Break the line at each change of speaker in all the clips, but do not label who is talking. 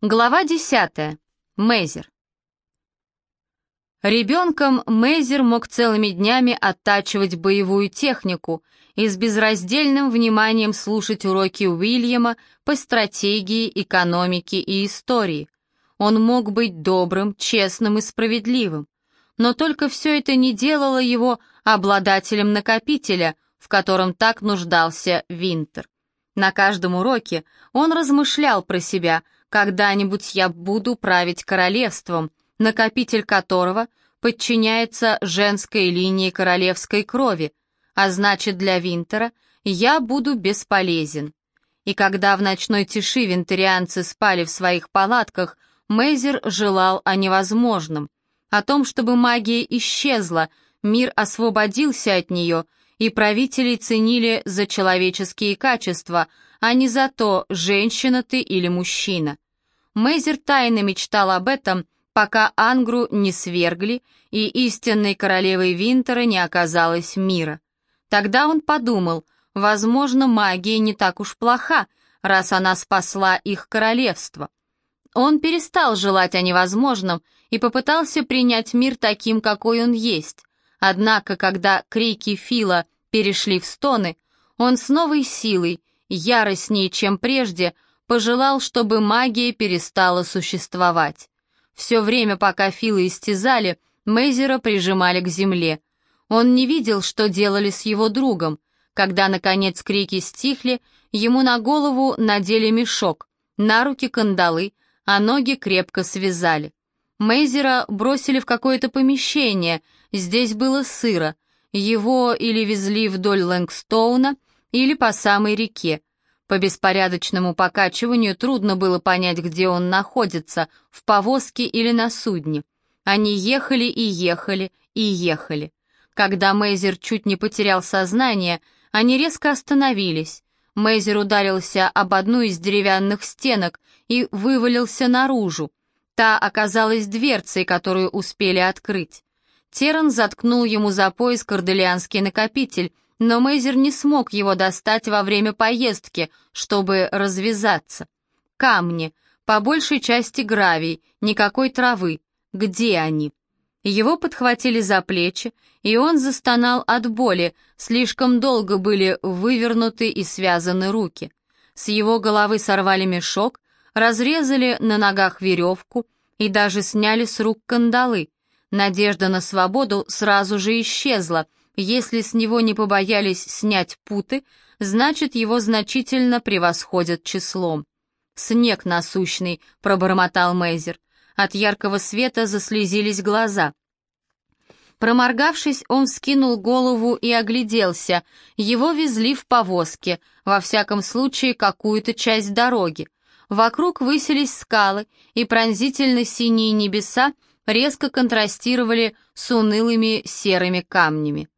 Глава 10. Мейзер. Ребенком Мейзер мог целыми днями оттачивать боевую технику и с безраздельным вниманием слушать уроки Уильяма по стратегии, экономике и истории. Он мог быть добрым, честным и справедливым, но только все это не делало его обладателем накопителя, в котором так нуждался Винтер. На каждом уроке он размышлял про себя – когда-нибудь я буду править королевством, накопитель которого подчиняется женской линии королевской крови, а значит для Винтера я буду бесполезен. И когда в ночной тиши винтерианцы спали в своих палатках, Мейзер желал о невозможном, о том, чтобы магия исчезла, мир освободился от нее, и правителей ценили за человеческие качества, а не за то, женщина ты или мужчина. Мейзер тайно мечтал об этом, пока Ангру не свергли и истинной королевой Винтера не оказалось мира. Тогда он подумал, возможно, магия не так уж плоха, раз она спасла их королевство. Он перестал желать о невозможном и попытался принять мир таким, какой он есть. Однако, когда крики Фила перешли в стоны, он с новой силой, яростнее, чем прежде, пожелал, чтобы магия перестала существовать. Все время, пока Фила истязали, Мейзера прижимали к земле. Он не видел, что делали с его другом. Когда, наконец, крики стихли, ему на голову надели мешок, на руки кандалы, а ноги крепко связали. Мейзера бросили в какое-то помещение, здесь было сыро. Его или везли вдоль Лэнгстоуна, или по самой реке. По беспорядочному покачиванию трудно было понять, где он находится, в повозке или на судне. Они ехали и ехали и ехали. Когда Мейзер чуть не потерял сознание, они резко остановились. Мейзер ударился об одну из деревянных стенок и вывалился наружу. Та оказалась дверцей, которую успели открыть. Теран заткнул ему за пояс корделианский накопитель, но Мейзер не смог его достать во время поездки, чтобы развязаться. Камни, по большей части гравий, никакой травы. Где они? Его подхватили за плечи, и он застонал от боли, слишком долго были вывернуты и связаны руки. С его головы сорвали мешок, разрезали на ногах веревку и даже сняли с рук кандалы. Надежда на свободу сразу же исчезла — если с него не побоялись снять путы, значит, его значительно превосходят числом. «Снег насущный», — пробормотал Мейзер. От яркого света заслезились глаза. Проморгавшись, он скинул голову и огляделся. Его везли в повозке, во всяком случае, какую-то часть дороги. Вокруг высились скалы, и пронзительно-синие небеса резко контрастировали с унылыми серыми камнями.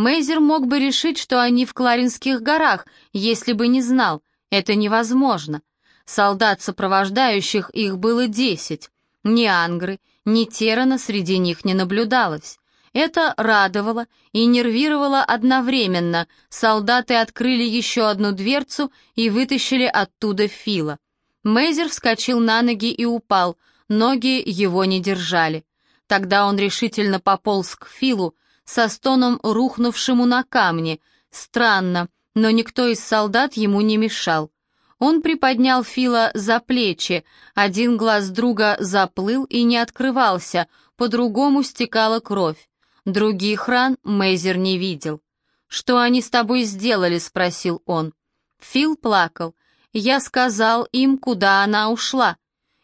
Мейзер мог бы решить, что они в Кларинских горах, если бы не знал. Это невозможно. Солдат, сопровождающих их, было десять. Ни Ангры, ни Терана среди них не наблюдалось. Это радовало и нервировало одновременно. Солдаты открыли еще одну дверцу и вытащили оттуда Фила. Мейзер вскочил на ноги и упал, ноги его не держали. Тогда он решительно пополз к Филу, со стоном рухнувшему на камни. Странно, но никто из солдат ему не мешал. Он приподнял Фила за плечи, один глаз друга заплыл и не открывался, по-другому стекала кровь. Других ран Мейзер не видел. «Что они с тобой сделали?» — спросил он. Фил плакал. «Я сказал им, куда она ушла.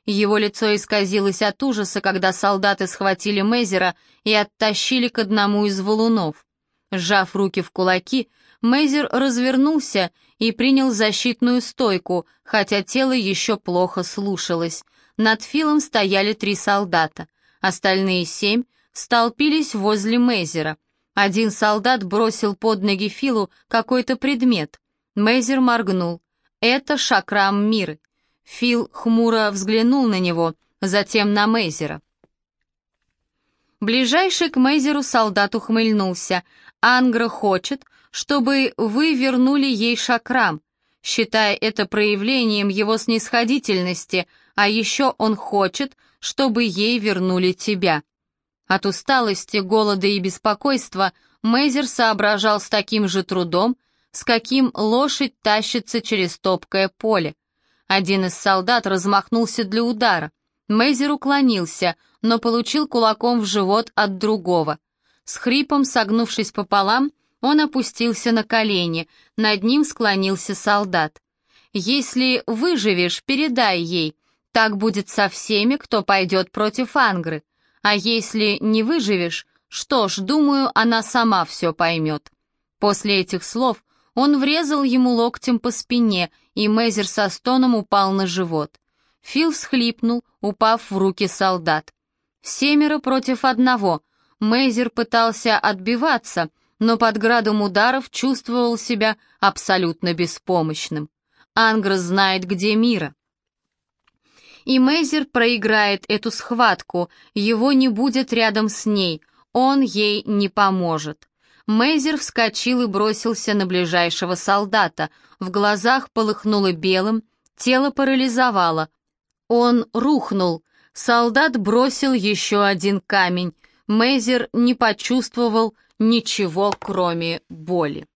Его лицо исказилось от ужаса, когда солдаты схватили Мейзера и оттащили к одному из валунов. Сжав руки в кулаки, Мейзер развернулся и принял защитную стойку, хотя тело еще плохо слушалось. Над Филом стояли три солдата. Остальные семь столпились возле Мейзера. Один солдат бросил под ноги Филу какой-то предмет. Мейзер моргнул. «Это шакрам мира. Фил хмуро взглянул на него, затем на Мейзера. Ближайший к Мейзеру солдат ухмыльнулся. «Ангра хочет, чтобы вы вернули ей шакрам. считая это проявлением его снисходительности, а еще он хочет, чтобы ей вернули тебя. От усталости, голода и беспокойства Мейзер соображал с таким же трудом, с каким лошадь тащится через топкое поле. Один из солдат размахнулся для удара. Мейзер уклонился, но получил кулаком в живот от другого. С хрипом, согнувшись пополам, он опустился на колени, над ним склонился солдат. «Если выживешь, передай ей. Так будет со всеми, кто пойдет против Ангры. А если не выживешь, что ж, думаю, она сама все поймет». После этих слов он врезал ему локтем по спине, и Мейзер со стоном упал на живот. Фил всхлипнул, упав в руки солдат. Семеро против одного. Мейзер пытался отбиваться, но под градом ударов чувствовал себя абсолютно беспомощным. Ангра знает, где мира. И Мейзер проиграет эту схватку, его не будет рядом с ней, он ей не поможет. Мейзер вскочил и бросился на ближайшего солдата, в глазах полыхнуло белым, тело парализовало. Он рухнул, солдат бросил еще один камень, Мейзер не почувствовал ничего, кроме боли.